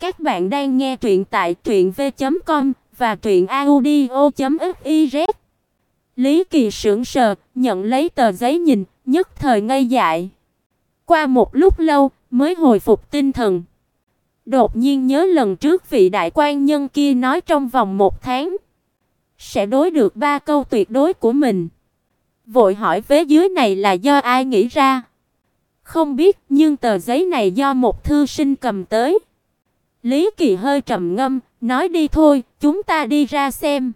Các bạn đang nghe truyện tại truyệnv.com và truyệnaudio.fiz. Lý Kỳ sững sờ, nhận lấy tờ giấy nhìn, nhất thời ngây dại. Qua một lúc lâu mới hồi phục tinh thần. Đột nhiên nhớ lần trước vị đại quan nhân kia nói trong vòng một tháng sẽ đối được ba câu tuyệt đối của mình. Vội hỏi vế dưới này là do ai nghĩ ra? Không biết, nhưng tờ giấy này do một thư sinh cầm tới. Lý Kỳ hơi trầm ngâm, nói đi thôi, chúng ta đi ra xem.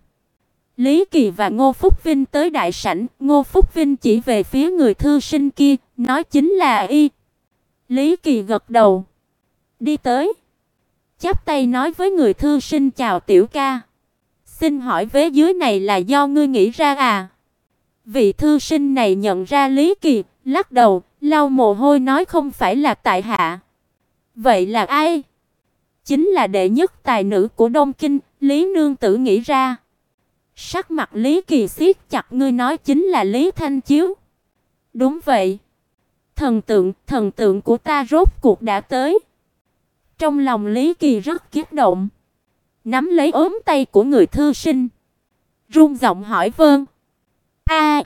Lý Kỳ và Ngô Phúc Vinh tới đại sảnh, Ngô Phúc Vinh chỉ về phía người thư sinh kia, nói chính là y. Lý Kỳ gật đầu, đi tới, chắp tay nói với người thư sinh chào tiểu ca. Xin hỏi vế dưới này là do ngươi nghĩ ra à? Vị thư sinh này nhận ra Lý Kỳ, lắc đầu, lau mồ hôi nói không phải là tại hạ. Vậy là ai? Chính là đệ nhất tài nữ của Đông Kinh, Lý nương tử nghĩ ra. Sắc mặt Lý Kỳ siết chặt ngươi nói chính là Lý Thanh Chiếu. Đúng vậy. Thần tượng, thần tượng của ta rốt cuộc đã tới. Trong lòng Lý Kỳ rất kích động, nắm lấy ốm tay của người thư sinh, run giọng hỏi Vâng. A.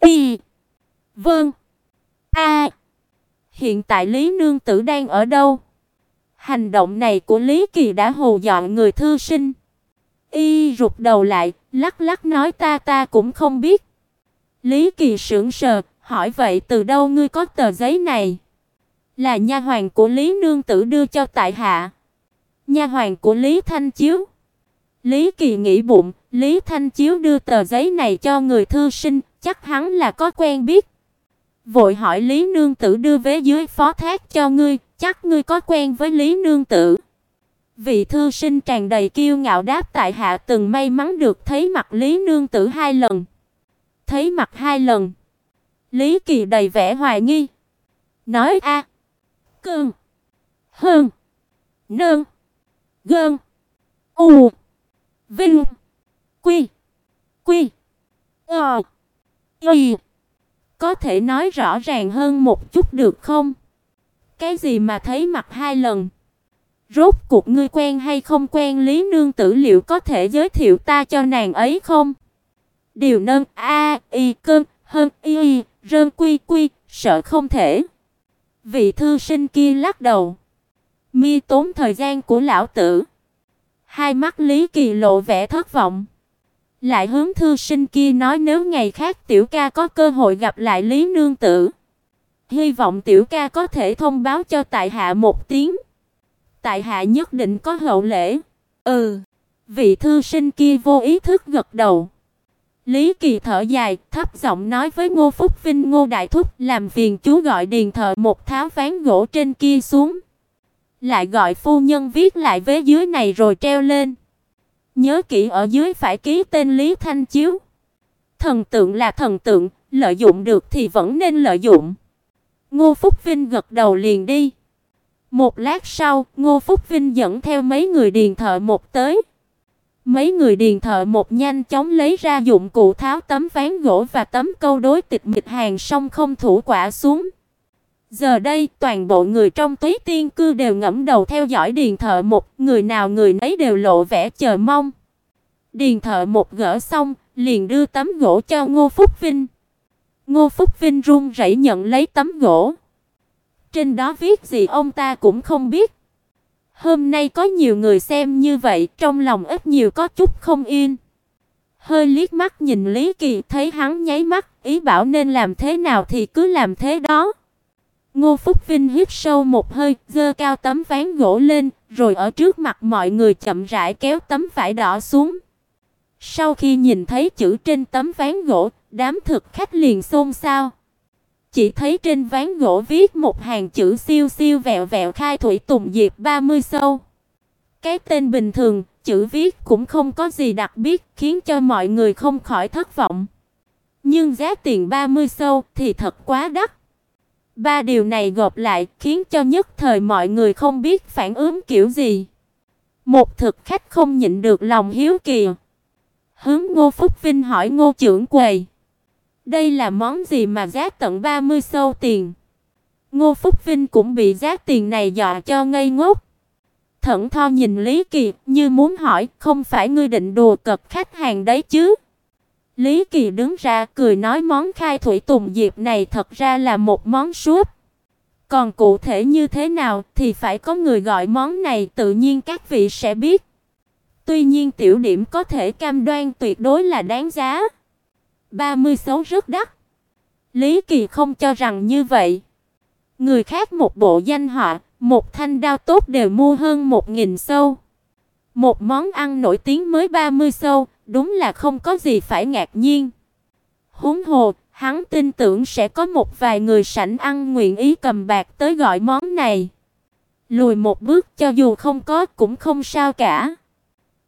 Y. Vâng. A. Hiện tại Lý nương tử đang ở đâu? Hành động này của Lý Kỳ đã hù dọn người thư sinh. Y rụt đầu lại, lắc lắc nói ta ta cũng không biết. Lý Kỳ sững sờ, hỏi vậy từ đâu ngươi có tờ giấy này? Là nha hoàn của Lý nương tử đưa cho tại hạ. Nha hoàn của Lý Thanh Chiếu. Lý Kỳ nghĩ bụng, Lý Thanh Chiếu đưa tờ giấy này cho người thư sinh, chắc hắn là có quen biết. Vội hỏi Lý nương tử đưa vé dưới phó thác cho ngươi, chắc ngươi có quen với Lý nương tử. Vị thư sinh tràn đầy kiêu ngạo đáp tại hạ từng may mắn được thấy mặt Lý nương tử hai lần. Thấy mặt hai lần. Lý Kỳ đầy vẻ hoài nghi, nói a, cương, hơn, nương, gơn, u, vinh, quy, quy, ờ, y. Có thể nói rõ ràng hơn một chút được không? Cái gì mà thấy mặt hai lần? Rốt cuộc ngươi quen hay không quen Lý nương tử liệu có thể giới thiệu ta cho nàng ấy không? Điều nâng a y cơn hơn y y rơn quy quy, sợ không thể. Vị thư sinh kia lắc đầu. Mi tốn thời gian của lão tử. Hai mắt Lý Kỳ lộ vẻ thất vọng. Lại hướng thư sinh kia nói nếu ngày khác tiểu ca có cơ hội gặp lại Lý nương tử, hy vọng tiểu ca có thể thông báo cho tại hạ một tiếng. Tại hạ nhất định có hậu lễ. Ừ. Vị thư sinh kia vô ý thức gật đầu. Lý Kỳ thở dài, thấp giọng nói với Ngô Phúc Vinh, Ngô Đại Thúc, làm phiền chú gọi điền thợ một tháo ván gỗ trên kia xuống. Lại gọi phu nhân viết lại vế dưới này rồi treo lên. Nhớ kỹ ở dưới phải ký tên Lý Thanh Chiếu. Thần tượng là thần tượng, lợi dụng được thì vẫn nên lợi dụng. Ngô Phúc Vinh gật đầu liền đi. Một lát sau, Ngô Phúc Vinh dẫn theo mấy người điền thợ một tới. Mấy người điền thợ một nhanh chóng lấy ra dụng cụ tháo tấm ván gỗ và tấm câu đối tịch mịch hàng xong không thủ quả xuống. Giờ đây, toàn bộ người trong Túy Tiên cư đều ngẫm đầu theo dõi Điền Thợ một, người nào người nấy đều lộ vẻ chờ mong. Điền Thợ một gỡ xong, liền đưa tấm gỗ cho Ngô Phúc Vinh. Ngô Phúc Vinh run rẩy nhận lấy tấm gỗ. Trên đó viết gì ông ta cũng không biết. Hôm nay có nhiều người xem như vậy, trong lòng ít nhiều có chút không yên. Hơi liếc mắt nhìn Lý Kỳ, thấy hắn nháy mắt, ý bảo nên làm thế nào thì cứ làm thế đó. Ngô Phúc Vinh hít sâu một hơi, giơ cao tấm ván gỗ lên, rồi ở trước mặt mọi người chậm rãi kéo tấm vải đỏ xuống. Sau khi nhìn thấy chữ trên tấm ván gỗ, đám thực khách liền xôn xao. Chỉ thấy trên ván gỗ viết một hàng chữ siêu siêu vẹo vẹo khai thủy tùng diệp 30 sâu. Cái tên bình thường, chữ viết cũng không có gì đặc biệt, khiến cho mọi người không khỏi thất vọng. Nhưng giá tiền 30 sâu thì thật quá đắt. Ba điều này gộp lại khiến cho nhất thời mọi người không biết phản ứng kiểu gì. Một thực khách không nhịn được lòng hiếu kỳ. Hướng Ngô Phúc Vinh hỏi Ngô trưởng quầy. Đây là món gì mà giá tận 30 sâu tiền? Ngô Phúc Vinh cũng bị giá tiền này dọa cho ngây ngốc. Thẩn tho nhìn Lý Kỳ, như muốn hỏi, không phải ngươi định đùa cợt khách hàng đấy chứ? Lý Kỳ đứng ra cười nói món khai thủy tùng diệp này thật ra là một món súp. Còn cụ thể như thế nào thì phải có người gọi món này, tự nhiên các vị sẽ biết. Tuy nhiên tiểu điểm có thể cam đoan tuyệt đối là đáng giá. 30 xấu rất đắt. Lý Kỳ không cho rằng như vậy. Người khác một bộ danh họa, một thanh đao tốt đều mua hơn 1000 sâu. Một món ăn nổi tiếng mới 30 sâu, đúng là không có gì phải ngạc nhiên. Huống hồ, hắn tin tưởng sẽ có một vài người sảnh ăn nguyện ý cầm bạc tới gọi món này. Lùi một bước cho dù không có cũng không sao cả.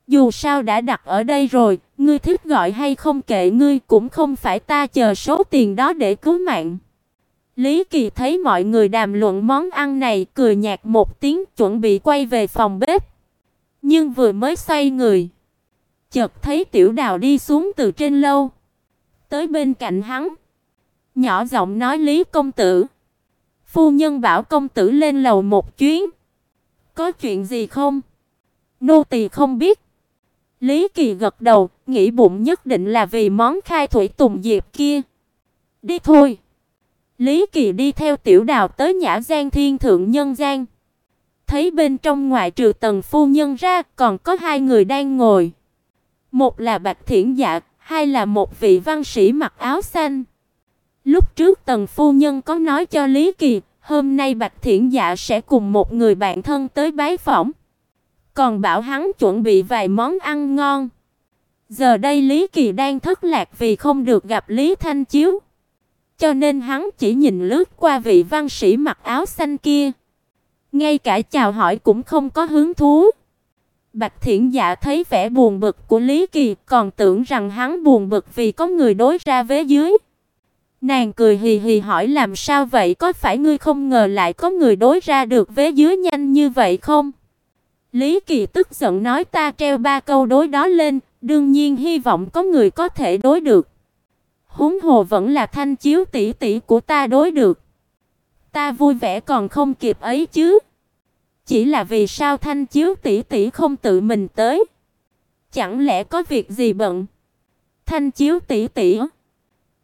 Dù sao đã đặt ở đây rồi, ngươi thích gọi hay không kệ ngươi cũng không phải ta chờ số tiền đó để cứu mạng. Lý Kỳ thấy mọi người đàm luận món ăn này, cười nhạt một tiếng, chuẩn bị quay về phòng bếp. Nhưng vừa mới xoay người, chợt thấy Tiểu Đào đi xuống từ trên lâu, tới bên cạnh hắn, nhỏ giọng nói Lý công tử, phu nhân bảo công tử lên lầu một chuyến. Có chuyện gì không? Nô tỳ không biết. Lý Kỳ gật đầu, nghĩ bụng nhất định là vì món khai thủy tùng diệp kia. Đi thôi. Lý Kỳ đi theo Tiểu Đào tới Nhã Giang Thiên thượng nhân gian. Thấy bên trong ngoại trừ Tần phu nhân ra, còn có hai người đang ngồi. Một là Bạch Thiển Dạ, hai là một vị văn sĩ mặc áo xanh. Lúc trước Tần phu nhân có nói cho Lý Kỳ, hôm nay Bạch Thiển Dạ sẽ cùng một người bạn thân tới bái phỏng còn bảo hắn chuẩn bị vài món ăn ngon. Giờ đây Lý Kỳ đang thất lạc vì không được gặp Lý Thanh Chiếu, cho nên hắn chỉ nhìn lướt qua vị văn sĩ mặc áo xanh kia, ngay cả chào hỏi cũng không có hứng thú. Bạch Thiển Dạ thấy vẻ buồn bực của Lý Kỳ, còn tưởng rằng hắn buồn bực vì có người đối ra vế dưới. Nàng cười hì hì hỏi làm sao vậy, có phải ngươi không ngờ lại có người đối ra được vế dưới nhanh như vậy không? Lý Kỳ tức giận nói ta treo ba câu đối đó lên, đương nhiên hy vọng có người có thể đối được. Huống hồ vẫn là thanh chiếu tỷ tỷ của ta đối được. Ta vui vẻ còn không kịp ấy chứ. Chỉ là vì sao thanh chiếu tỷ tỷ không tự mình tới? Chẳng lẽ có việc gì bận? Thanh chiếu tỷ tỷ.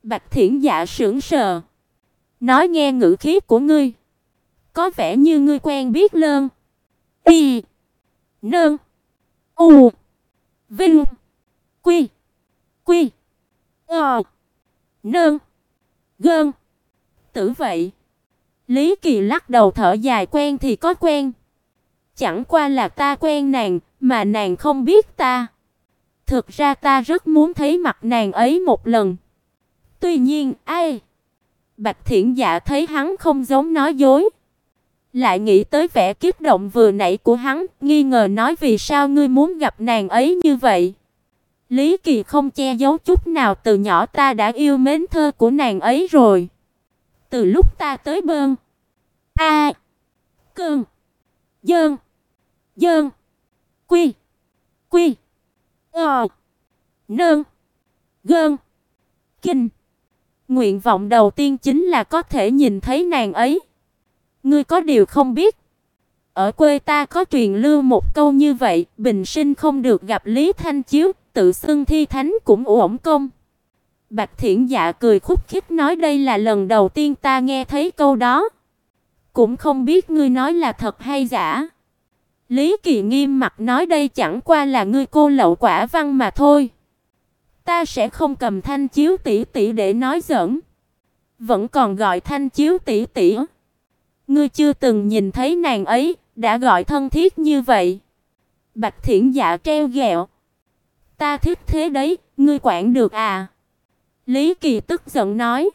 Bạch Thiển Dạ sững sờ. Nói nghe ngữ khí của ngươi, có vẻ như ngươi quen biết lơn. Y Nương. U. Vinh. Quy. Quy. Ờ. Nương. Gơn. Tử vậy. Lý Kỳ lắc đầu thở dài quen thì có quen. Chẳng qua là ta quen nàng, mà nàng không biết ta. Thực ra ta rất muốn thấy mặt nàng ấy một lần. Tuy nhiên, ai? Bạch Thiển Dạ thấy hắn không giống nói dối. Lại nghĩ tới vẻ kích động vừa nãy của hắn, nghi ngờ nói vì sao ngươi muốn gặp nàng ấy như vậy. Lý Kỳ không che giấu chút nào từ nhỏ ta đã yêu mến thơ của nàng ấy rồi. Từ lúc ta tới bơn. A. À, Dơn. Dơn. Quy. Quy. Ờ. Nơn. Gơn. Kinh. Nguyện vọng đầu tiên chính là có thể nhìn thấy nàng ấy. Ngươi có điều không biết, ở quê ta có truyền lưu một câu như vậy, bình sinh không được gặp Lý Thanh Chiếu, tự xưng thi thánh cũng uổng công. Bạch Thiển Dạ cười khúc khích nói đây là lần đầu tiên ta nghe thấy câu đó. Cũng không biết ngươi nói là thật hay giả. Lý Kỳ nghiêm mặt nói đây chẳng qua là ngươi cô lậu quả văn mà thôi. Ta sẽ không cầm thanh chiếu tỷ tỷ để nói giỡn. Vẫn còn gọi thanh chiếu tỷ tỷ. Ngươi chưa từng nhìn thấy nàng ấy, đã gọi thân thiết như vậy. Bạch Thiển Dạ treo gẹo. Ta thích thế đấy, ngươi quản được à? Lý Kỳ tức giận nói.